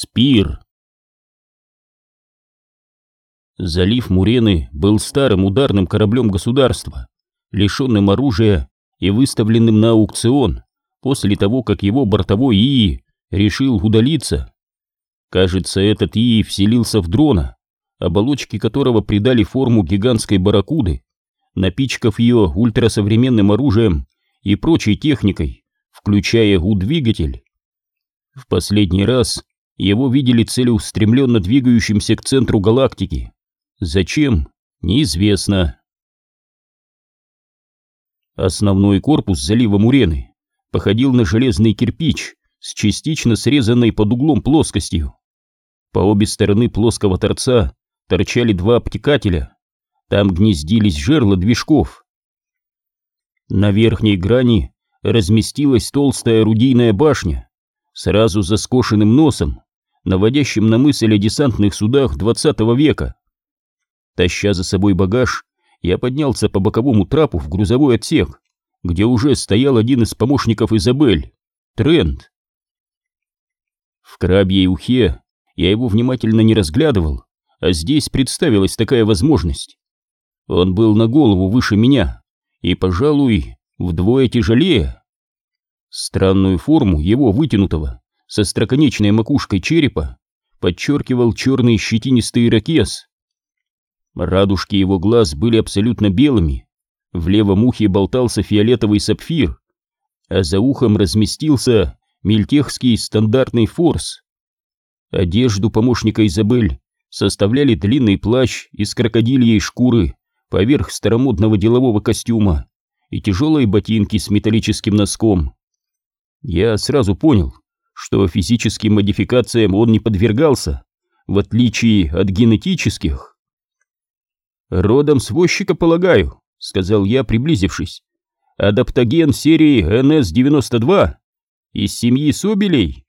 Спир. Залив Мурены был старым ударным кораблем государства, лишенным оружия и выставленным на аукцион после того, как его бортовой ИИ решил удалиться. Кажется, этот ИИ вселился в дрона, оболочки которого придали форму гигантской барракуды, напичкав ее ультрасовременным оружием и прочей техникой, включая У-двигатель. В последний раз его видели целеустремленно двигающимся к центру галактики. Зачем? Неизвестно. Основной корпус залива Мурены походил на железный кирпич с частично срезанной под углом плоскостью. По обе стороны плоского торца торчали два обтекателя. Там гнездились жерла движков. На верхней грани разместилась толстая орудийная башня, сразу за скошенным носом, наводящим на мысль о десантных судах 20 века. Таща за собой багаж, я поднялся по боковому трапу в грузовой отсек, где уже стоял один из помощников Изабель, Трент. В крабьей ухе я его внимательно не разглядывал, а здесь представилась такая возможность. Он был на голову выше меня и, пожалуй, вдвое тяжелее. Странную форму его вытянутого со строконечной макушкой черепа подчеркивал черный щетинистый ирокез. Радужки его глаз были абсолютно белыми, в левом ухе болтался фиолетовый сапфир, а за ухом разместился мельтехский стандартный форс. Одежду помощника Изабель составляли длинный плащ из крокодильей шкуры поверх старомодного делового костюма и тяжелые ботинки с металлическим носком. Я сразу понял, что физическим модификациям он не подвергался, в отличие от генетических. «Родом с возчика, полагаю», — сказал я, приблизившись. «Адаптоген серии НС-92 из семьи Собелей».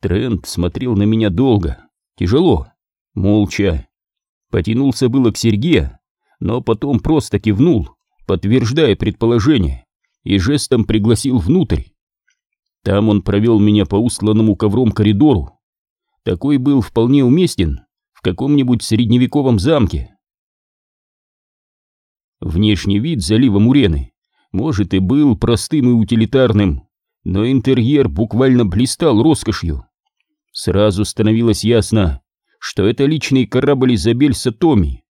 Трент смотрел на меня долго, тяжело, молча. Потянулся было к Сергею, но потом просто кивнул, подтверждая предположение, и жестом пригласил внутрь. Там он провел меня по устланному ковром коридору. Такой был вполне уместен в каком-нибудь средневековом замке. Внешний вид залива Мурены, может, и был простым и утилитарным, но интерьер буквально блистал роскошью. Сразу становилось ясно, что это личный корабль Изабель Сатоми.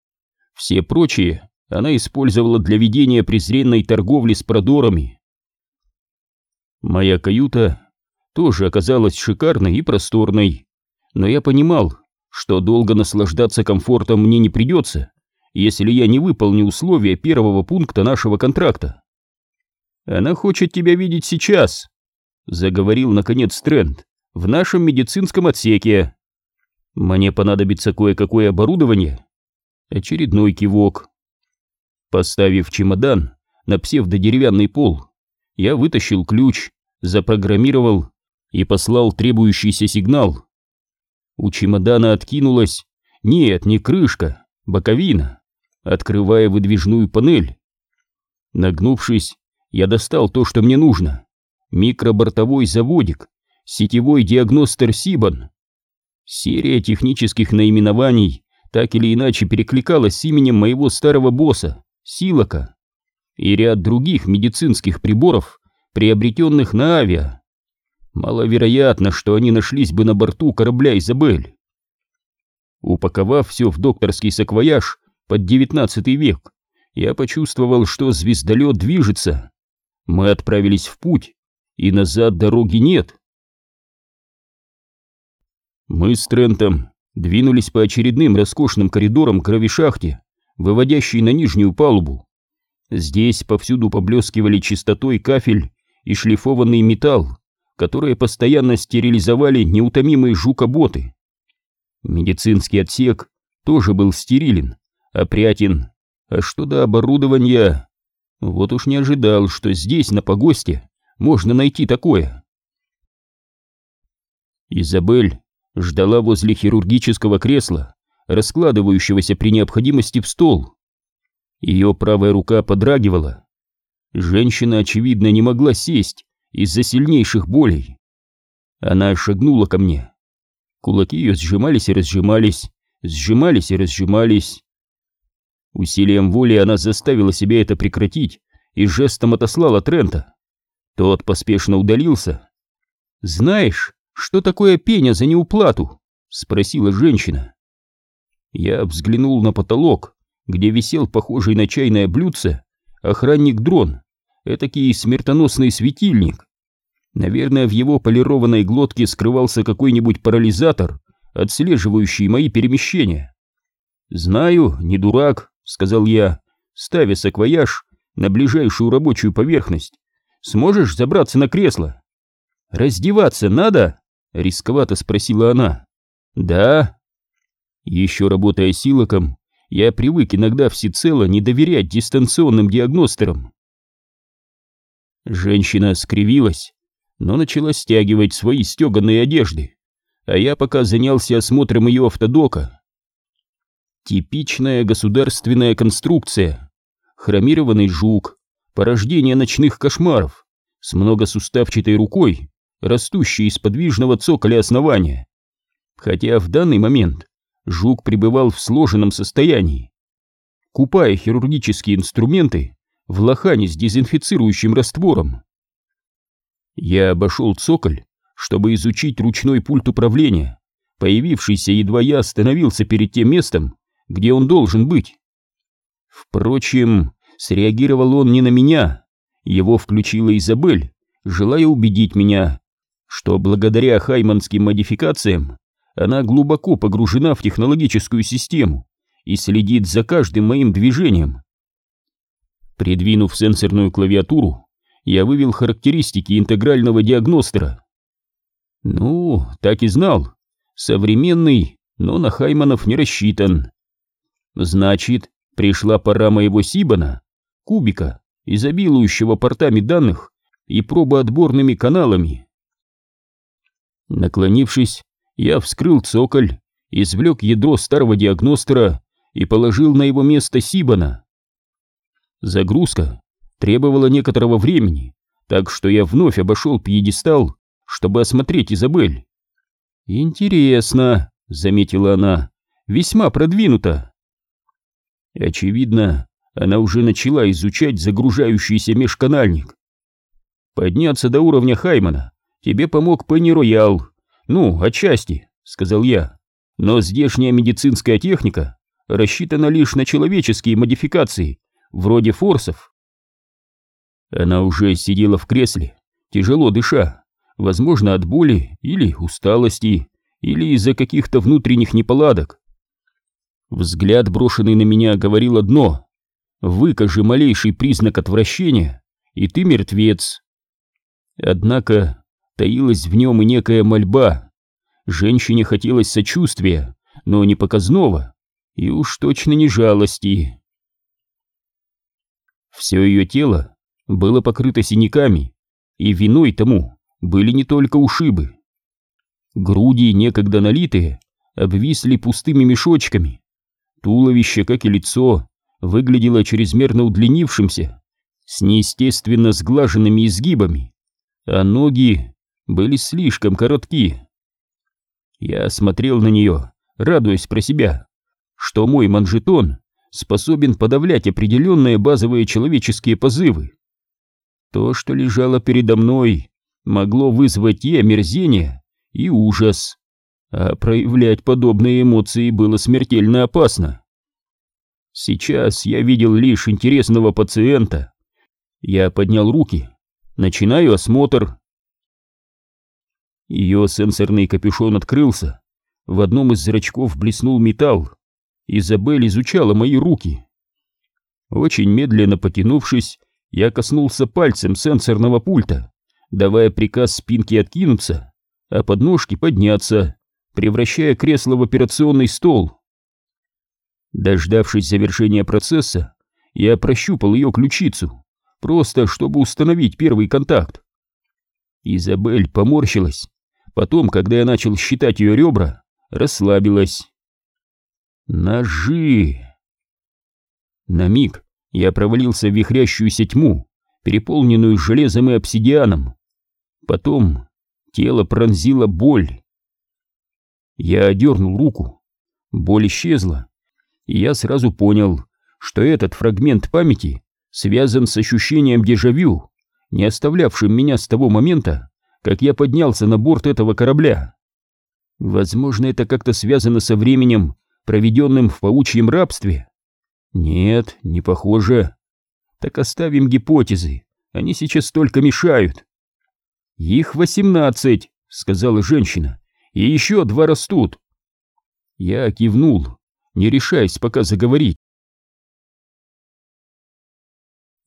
Все прочие она использовала для ведения презренной торговли с продорами. Моя каюта тоже оказалась шикарной и просторной, но я понимал, что долго наслаждаться комфортом мне не придется, если я не выполню условия первого пункта нашего контракта. «Она хочет тебя видеть сейчас», — заговорил, наконец, Стрэнд, — «в нашем медицинском отсеке. Мне понадобится кое-какое оборудование». Очередной кивок. Поставив чемодан на псевдодеревянный пол, я вытащил ключ, запрограммировал и послал требующийся сигнал. У чемодана откинулась, нет, не крышка, боковина, открывая выдвижную панель. Нагнувшись, я достал то, что мне нужно. Микробортовой заводик, сетевой диагностер Сибан. Серия технических наименований так или иначе перекликалась с именем моего старого босса, Силока, и ряд других медицинских приборов, приобретенных на авиа. Маловероятно, что они нашлись бы на борту корабля «Изабель». Упаковав все в докторский саквояж под девятнадцатый век, я почувствовал, что звездолет движется. Мы отправились в путь, и назад дороги нет. Мы с Трентом двинулись по очередным роскошным коридорам к кровишахте, выводящей на нижнюю палубу. Здесь повсюду поблескивали чистотой кафель и шлифованный металл, которые постоянно стерилизовали неутомимые жукоботы. Медицинский отсек тоже был стерилен, опрятен. А что до оборудования? Вот уж не ожидал, что здесь, на погосте, можно найти такое. Изабель ждала возле хирургического кресла, раскладывающегося при необходимости в стол. Ее правая рука подрагивала, Женщина, очевидно, не могла сесть из-за сильнейших болей. Она шагнула ко мне. Кулаки ее сжимались и разжимались, сжимались и разжимались. Усилием воли она заставила себя это прекратить и жестом отослала Трента. Тот поспешно удалился. «Знаешь, что такое пеня за неуплату?» — спросила женщина. Я взглянул на потолок, где висел похожий на чайное блюдце охранник-дрон, этакий смертоносный светильник. Наверное, в его полированной глотке скрывался какой-нибудь парализатор, отслеживающий мои перемещения. «Знаю, не дурак», — сказал я, ставя саквояж на ближайшую рабочую поверхность. «Сможешь забраться на кресло?» «Раздеваться надо?» — рисковато спросила она. «Да». Еще работая силоком, я привык иногда всецело не доверять дистанционным диагностерам. Женщина скривилась, но начала стягивать свои стеганые одежды, а я пока занялся осмотром ее автодока. Типичная государственная конструкция. Хромированный жук, порождение ночных кошмаров, с многосуставчатой рукой, растущей из подвижного цоколя основания. Хотя в данный момент жук пребывал в сложенном состоянии. Купая хирургические инструменты в лохане с дезинфицирующим раствором. Я обошел цоколь, чтобы изучить ручной пульт управления, появившийся едва я остановился перед тем местом, где он должен быть. Впрочем, среагировал он не на меня, его включила Изабель, желая убедить меня, что благодаря хайманским модификациям она глубоко погружена в технологическую систему и следит за каждым моим движением. Придвинув сенсорную клавиатуру, я вывел характеристики интегрального диагностера. Ну, так и знал. Современный, но на Хайманов не рассчитан. Значит, пришла пора моего Сибана, кубика, изобилующего портами данных и пробоотборными каналами. Наклонившись, я вскрыл цоколь, извлек ядро старого диагностера и положил на его место Сибана. Загрузка требовала некоторого времени, так что я вновь обошел пьедестал, чтобы осмотреть Изабель. «Интересно», — заметила она, — «весьма продвинуто». Очевидно, она уже начала изучать загружающийся межканальник. «Подняться до уровня Хаймана тебе помог Пенни Роял. Ну, отчасти», — сказал я. «Но здешняя медицинская техника рассчитана лишь на человеческие модификации, вроде форсов». Она уже сидела в кресле, тяжело дыша, возможно, от боли или усталости, или из-за каких-то внутренних неполадок. Взгляд, брошенный на меня, говорил одно — «Выкажи малейший признак отвращения, и ты мертвец». Однако таилась в нем и некая мольба. Женщине хотелось сочувствия, но не показного, и уж точно не жалости. Все ее тело было покрыто синяками, и виной тому были не только ушибы. Груди, некогда налитые, обвисли пустыми мешочками. Туловище, как и лицо, выглядело чрезмерно удлинившимся, с неестественно сглаженными изгибами, а ноги были слишком коротки. Я смотрел на нее, радуясь про себя, что мой манжетон способен подавлять определенные базовые человеческие позывы. То, что лежало передо мной, могло вызвать и омерзение, и ужас, а проявлять подобные эмоции было смертельно опасно. Сейчас я видел лишь интересного пациента. Я поднял руки, начинаю осмотр. Ее сенсорный капюшон открылся, в одном из зрачков блеснул металл. Изабель изучала мои руки. Очень медленно потянувшись, я коснулся пальцем сенсорного пульта, давая приказ спинке откинуться, а подножки подняться, превращая кресло в операционный стол. Дождавшись завершения процесса, я прощупал ее ключицу, просто чтобы установить первый контакт. Изабель поморщилась, потом, когда я начал считать ее ребра, расслабилась. Ножи! На миг я провалился в вихрящуюся тьму, переполненную железом и обсидианом. Потом тело пронзила боль. Я одернул руку. Боль исчезла, и я сразу понял, что этот фрагмент памяти связан с ощущением дежавю, не оставлявшим меня с того момента, как я поднялся на борт этого корабля. Возможно, это как-то связано со временем, проведенным в паучьем рабстве. Нет, не похоже. Так оставим гипотезы, они сейчас только мешают. Их восемнадцать, сказала женщина, и еще два растут. Я кивнул, не решаясь пока заговорить.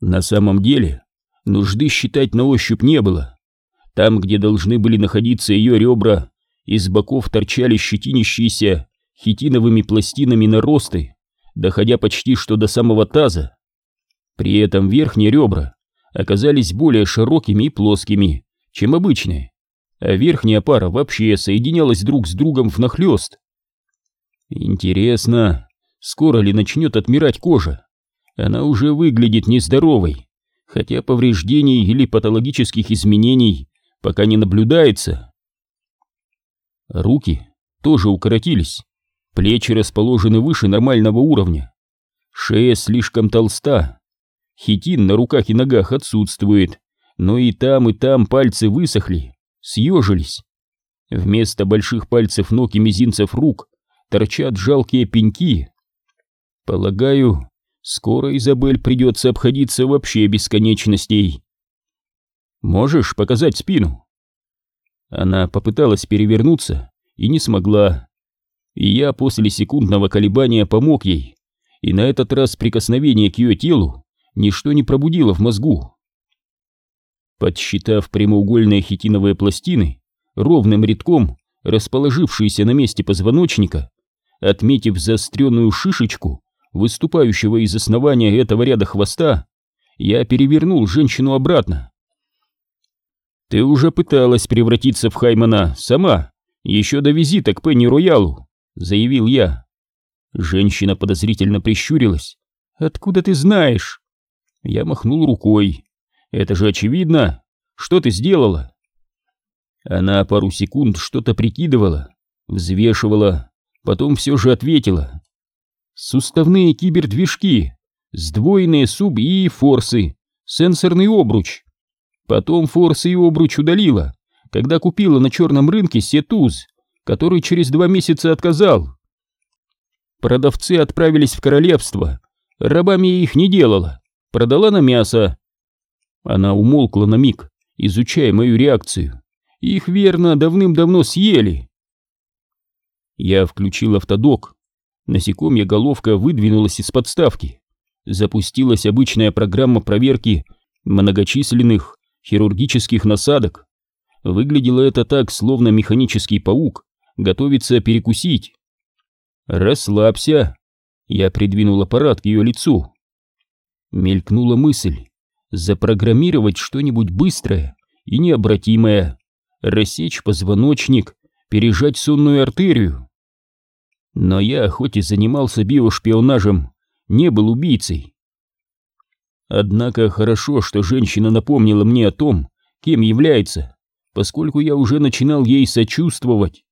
На самом деле, нужды считать на ощупь не было. Там, где должны были находиться ее ребра, из боков торчали щетинящиеся хитиновыми пластинами наросты, доходя почти что до самого таза. При этом верхние ребра оказались более широкими и плоскими, чем обычные, а верхняя пара вообще соединялась друг с другом внахлёст. Интересно, скоро ли начнет отмирать кожа? Она уже выглядит нездоровой, хотя повреждений или патологических изменений пока не наблюдается. Руки тоже укоротились, плечи расположены выше нормального уровня, шея слишком толста, хитин на руках и ногах отсутствует, но и там, и там пальцы высохли, съежились. Вместо больших пальцев ног и мизинцев рук торчат жалкие пеньки. Полагаю, скоро Изабель придется обходиться вообще бесконечностей. Можешь показать спину? Она попыталась перевернуться и не смогла. И я после секундного колебания помог ей, и на этот раз прикосновение к ее телу ничто не пробудило в мозгу. Подсчитав прямоугольные хитиновые пластины, ровным рядком расположившиеся на месте позвоночника, отметив заостренную шишечку, выступающего из основания этого ряда хвоста, я перевернул женщину обратно. «Ты уже пыталась превратиться в Хаймана сама, еще до визита к Пенни Роялу», — заявил я. Женщина подозрительно прищурилась. «Откуда ты знаешь?» Я махнул рукой. «Это же очевидно. Что ты сделала?» Она пару секунд что-то прикидывала, взвешивала, потом все же ответила. «Суставные кибердвижки, сдвоенные суб и форсы, сенсорный обруч. Потом форсы и обруч удалила, когда купила на черном рынке сетуз, который через два месяца отказал. Продавцы отправились в королевство, рабами их не делала, продала на мясо. Она умолкла на миг, изучая мою реакцию. Их верно давным-давно съели. Я включил автодок. Насекомья головка выдвинулась из подставки. Запустилась обычная программа проверки многочисленных хирургических насадок. Выглядело это так, словно механический паук готовится перекусить. «Расслабься!» Я придвинул аппарат к ее лицу. Мелькнула мысль запрограммировать что-нибудь быстрое и необратимое, рассечь позвоночник, пережать сонную артерию. Но я, хоть и занимался биошпионажем, не был убийцей. Однако хорошо, что женщина напомнила мне о том, кем является, поскольку я уже начинал ей сочувствовать.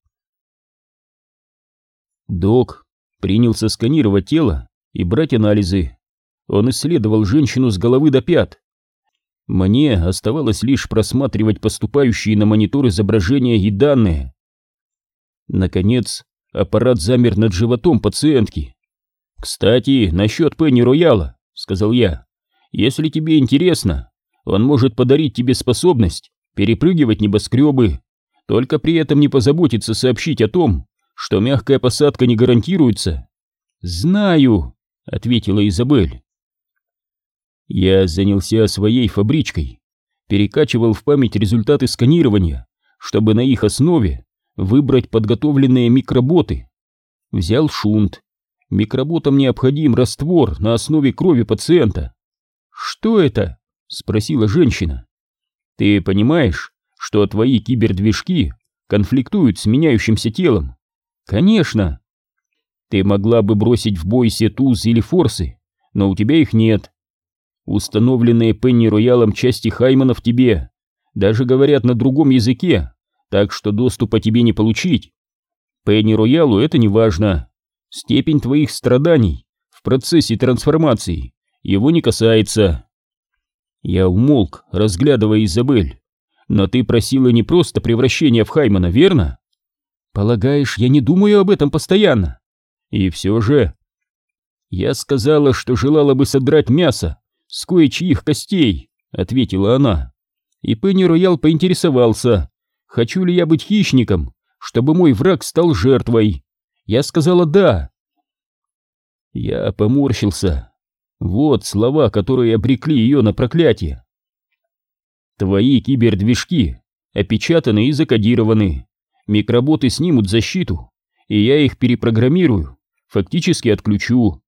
Док принялся сканировать тело и брать анализы. Он исследовал женщину с головы до пят. Мне оставалось лишь просматривать поступающие на монитор изображения и данные. Наконец, аппарат замер над животом пациентки. «Кстати, насчет Пенни Рояла», — сказал я. Если тебе интересно, он может подарить тебе способность перепрыгивать небоскребы, только при этом не позаботиться сообщить о том, что мягкая посадка не гарантируется. «Знаю», — ответила Изабель. Я занялся своей фабричкой, перекачивал в память результаты сканирования, чтобы на их основе выбрать подготовленные микроботы. Взял шунт. Микроботам необходим раствор на основе крови пациента. «Что это?» — спросила женщина. «Ты понимаешь, что твои кибердвижки конфликтуют с меняющимся телом?» «Конечно!» «Ты могла бы бросить в бой сетуз или форсы, но у тебя их нет. Установленные Пенни Роялом части в тебе даже говорят на другом языке, так что доступа тебе не получить. Пенни Роялу это не важно. Степень твоих страданий в процессе трансформации его не касается. Я умолк, разглядывая Изабель. Но ты просила не просто превращения в Хаймана, верно? Полагаешь, я не думаю об этом постоянно? И все же... Я сказала, что желала бы содрать мясо с кое-чьих костей, ответила она. И Пенни Роял поинтересовался, хочу ли я быть хищником, чтобы мой враг стал жертвой. Я сказала «да». Я поморщился. Вот слова, которые обрекли ее на проклятие. Твои кибердвижки опечатаны и закодированы. Микроботы снимут защиту, и я их перепрограммирую, фактически отключу.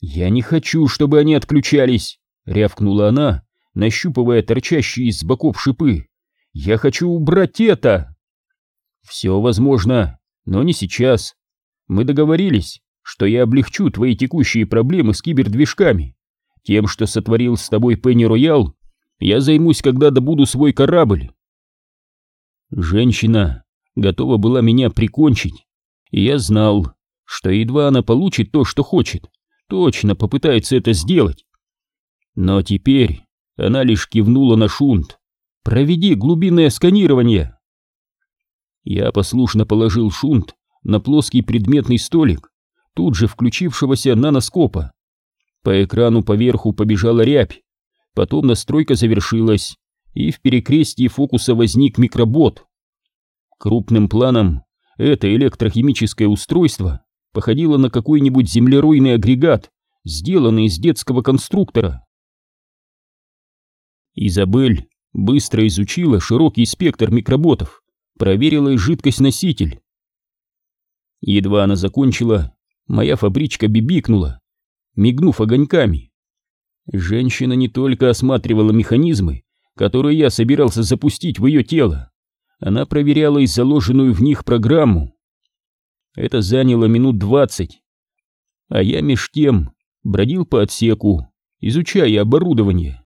Я не хочу, чтобы они отключались, рявкнула она, нащупывая торчащие из боков шипы. Я хочу убрать это. Все возможно, но не сейчас. Мы договорились, что я облегчу твои текущие проблемы с кибердвижками. Тем, что сотворил с тобой Пенни Роял, я займусь, когда добуду свой корабль. Женщина готова была меня прикончить, и я знал, что едва она получит то, что хочет, точно попытается это сделать. Но теперь она лишь кивнула на шунт. «Проведи глубинное сканирование!» Я послушно положил шунт на плоский предметный столик, тут же включившегося наноскопа. По экрану поверху побежала рябь, потом настройка завершилась, и в перекрестии фокуса возник микробот. Крупным планом это электрохимическое устройство походило на какой-нибудь землеройный агрегат, сделанный из детского конструктора. Изабель быстро изучила широкий спектр микроботов, проверила и жидкость-носитель. Едва она закончила, моя фабричка бибикнула, мигнув огоньками. Женщина не только осматривала механизмы, которые я собирался запустить в ее тело, она проверяла и заложенную в них программу. Это заняло минут двадцать, а я меж тем бродил по отсеку, изучая оборудование.